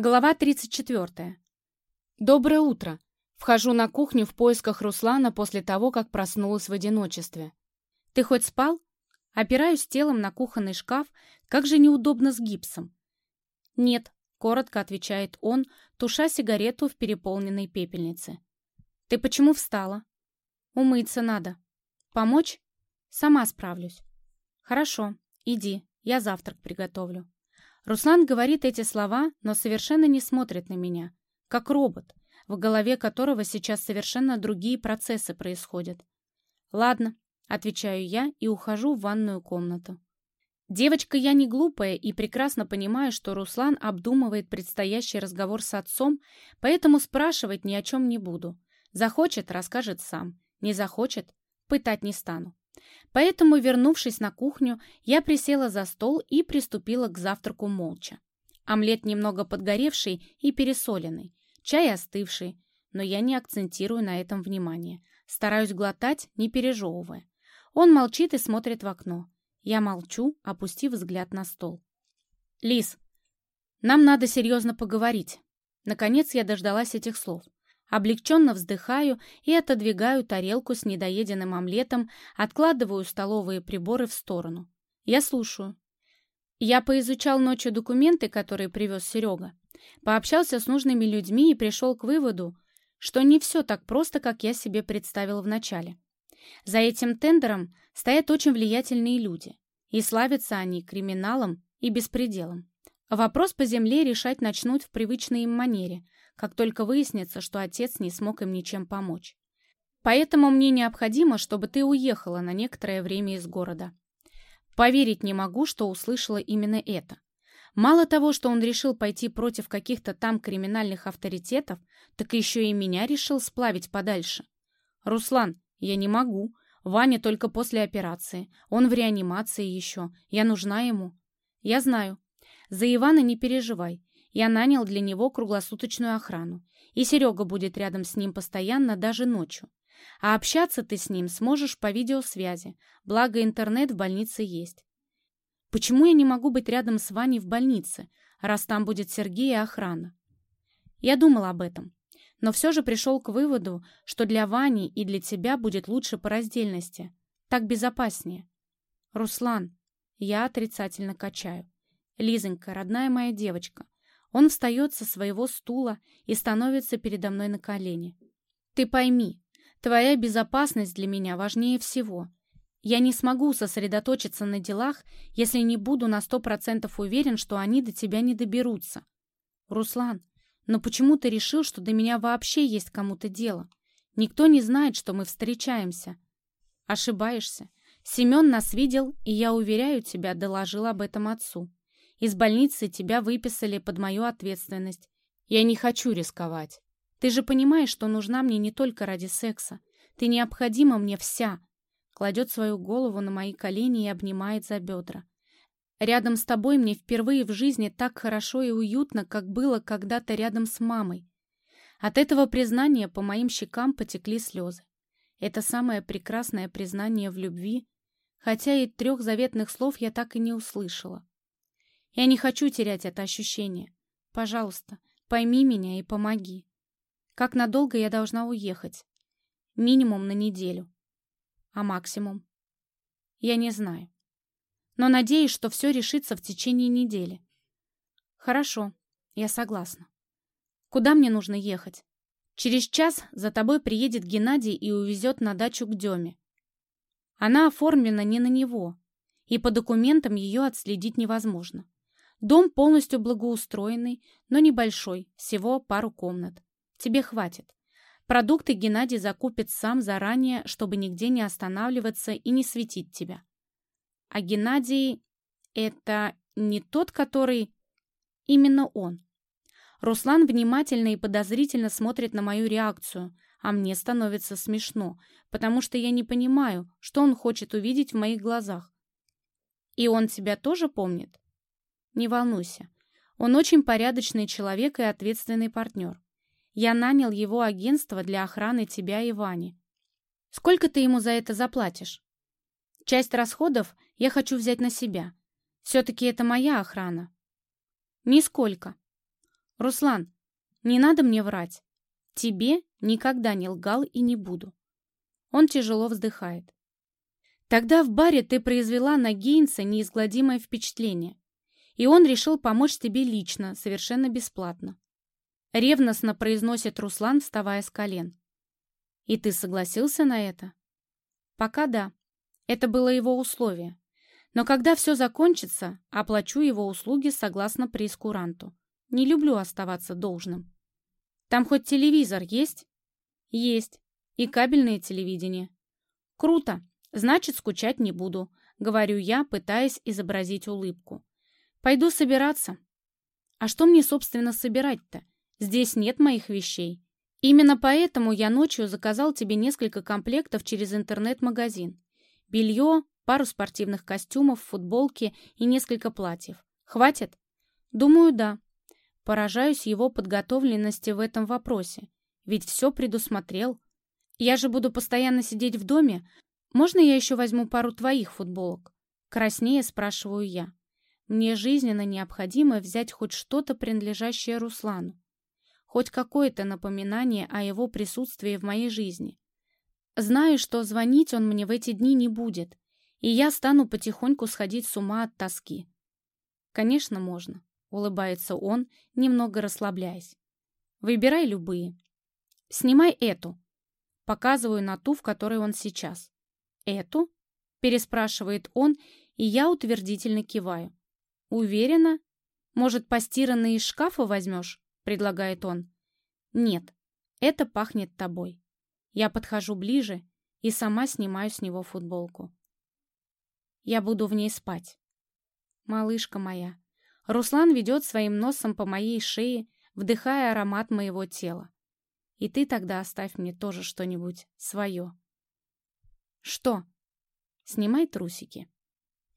Глава 34. Доброе утро. Вхожу на кухню в поисках Руслана после того, как проснулась в одиночестве. Ты хоть спал? Опираюсь телом на кухонный шкаф, как же неудобно с гипсом. Нет, коротко отвечает он, туша сигарету в переполненной пепельнице. Ты почему встала? Умыться надо. Помочь? Сама справлюсь. Хорошо, иди, я завтрак приготовлю. Руслан говорит эти слова, но совершенно не смотрит на меня, как робот, в голове которого сейчас совершенно другие процессы происходят. «Ладно», — отвечаю я и ухожу в ванную комнату. Девочка я не глупая и прекрасно понимаю, что Руслан обдумывает предстоящий разговор с отцом, поэтому спрашивать ни о чем не буду. Захочет — расскажет сам. Не захочет — пытать не стану. Поэтому, вернувшись на кухню, я присела за стол и приступила к завтраку молча. Омлет немного подгоревший и пересоленный, чай остывший, но я не акцентирую на этом внимание. Стараюсь глотать, не пережевывая. Он молчит и смотрит в окно. Я молчу, опустив взгляд на стол. «Лис, нам надо серьезно поговорить». Наконец я дождалась этих слов. Облегченно вздыхаю и отодвигаю тарелку с недоеденным омлетом, откладываю столовые приборы в сторону. Я слушаю. Я поизучал ночью документы, которые привез Серега. Пообщался с нужными людьми и пришел к выводу, что не все так просто, как я себе представил вначале. За этим тендером стоят очень влиятельные люди, и славятся они криминалом и беспределом. Вопрос по земле решать начнут в привычной им манере – как только выяснится, что отец не смог им ничем помочь. Поэтому мне необходимо, чтобы ты уехала на некоторое время из города. Поверить не могу, что услышала именно это. Мало того, что он решил пойти против каких-то там криминальных авторитетов, так еще и меня решил сплавить подальше. Руслан, я не могу. Ваня только после операции. Он в реанимации еще. Я нужна ему. Я знаю. За Ивана не переживай. Я нанял для него круглосуточную охрану, и Серега будет рядом с ним постоянно, даже ночью. А общаться ты с ним сможешь по видеосвязи, благо интернет в больнице есть. Почему я не могу быть рядом с Ваней в больнице, раз там будет Сергей и охрана? Я думал об этом, но все же пришел к выводу, что для Вани и для тебя будет лучше по раздельности. Так безопаснее. Руслан, я отрицательно качаю. Лизонька, родная моя девочка, он встает со своего стула и становится передо мной на колени. «Ты пойми, твоя безопасность для меня важнее всего. Я не смогу сосредоточиться на делах, если не буду на сто процентов уверен, что они до тебя не доберутся. Руслан, но почему ты решил, что до меня вообще есть кому-то дело? Никто не знает, что мы встречаемся. Ошибаешься. Семен нас видел, и я уверяю тебя, доложил об этом отцу. Из больницы тебя выписали под мою ответственность. Я не хочу рисковать. Ты же понимаешь, что нужна мне не только ради секса. Ты необходима мне вся. Кладет свою голову на мои колени и обнимает за бедра. Рядом с тобой мне впервые в жизни так хорошо и уютно, как было когда-то рядом с мамой. От этого признания по моим щекам потекли слезы. Это самое прекрасное признание в любви, хотя и трех заветных слов я так и не услышала. Я не хочу терять это ощущение. Пожалуйста, пойми меня и помоги. Как надолго я должна уехать? Минимум на неделю. А максимум? Я не знаю. Но надеюсь, что все решится в течение недели. Хорошо, я согласна. Куда мне нужно ехать? Через час за тобой приедет Геннадий и увезет на дачу к Деме. Она оформлена не на него, и по документам ее отследить невозможно. Дом полностью благоустроенный, но небольшой, всего пару комнат. Тебе хватит. Продукты Геннадий закупит сам заранее, чтобы нигде не останавливаться и не светить тебя. А Геннадий — это не тот, который... Именно он. Руслан внимательно и подозрительно смотрит на мою реакцию, а мне становится смешно, потому что я не понимаю, что он хочет увидеть в моих глазах. И он тебя тоже помнит? Не волнуйся. Он очень порядочный человек и ответственный партнер. Я нанял его агентство для охраны тебя и Вани. Сколько ты ему за это заплатишь? Часть расходов я хочу взять на себя. Все-таки это моя охрана. Нисколько. Руслан, не надо мне врать. Тебе никогда не лгал и не буду. Он тяжело вздыхает. Тогда в баре ты произвела на Гейнса неизгладимое впечатление, и он решил помочь тебе лично, совершенно бесплатно. Ревностно произносит Руслан, вставая с колен. И ты согласился на это? Пока да. Это было его условие. Но когда все закончится, оплачу его услуги согласно прейскуранту. Не люблю оставаться должным. Там хоть телевизор есть? Есть. И кабельное телевидение. Круто. Значит, скучать не буду, говорю я, пытаясь изобразить улыбку. Пойду собираться. А что мне, собственно, собирать-то? Здесь нет моих вещей. Именно поэтому я ночью заказал тебе несколько комплектов через интернет-магазин. Белье, пару спортивных костюмов, футболки и несколько платьев. Хватит? Думаю, да. Поражаюсь его подготовленности в этом вопросе. Ведь все предусмотрел. Я же буду постоянно сидеть в доме. Можно я еще возьму пару твоих футболок? Краснее спрашиваю я. Мне жизненно необходимо взять хоть что-то, принадлежащее Руслану. Хоть какое-то напоминание о его присутствии в моей жизни. Знаю, что звонить он мне в эти дни не будет, и я стану потихоньку сходить с ума от тоски. Конечно, можно. — улыбается он, немного расслабляясь. «Выбирай любые. Снимай эту». Показываю на ту, в которой он сейчас. «Эту?» — переспрашивает он, и я утвердительно киваю. «Уверена? Может, постиранные из шкафа возьмешь?» — предлагает он. «Нет, это пахнет тобой». Я подхожу ближе и сама снимаю с него футболку. Я буду в ней спать. Малышка моя, Руслан ведет своим носом по моей шее, вдыхая аромат моего тела. И ты тогда оставь мне тоже что-нибудь свое. Что? Снимай трусики.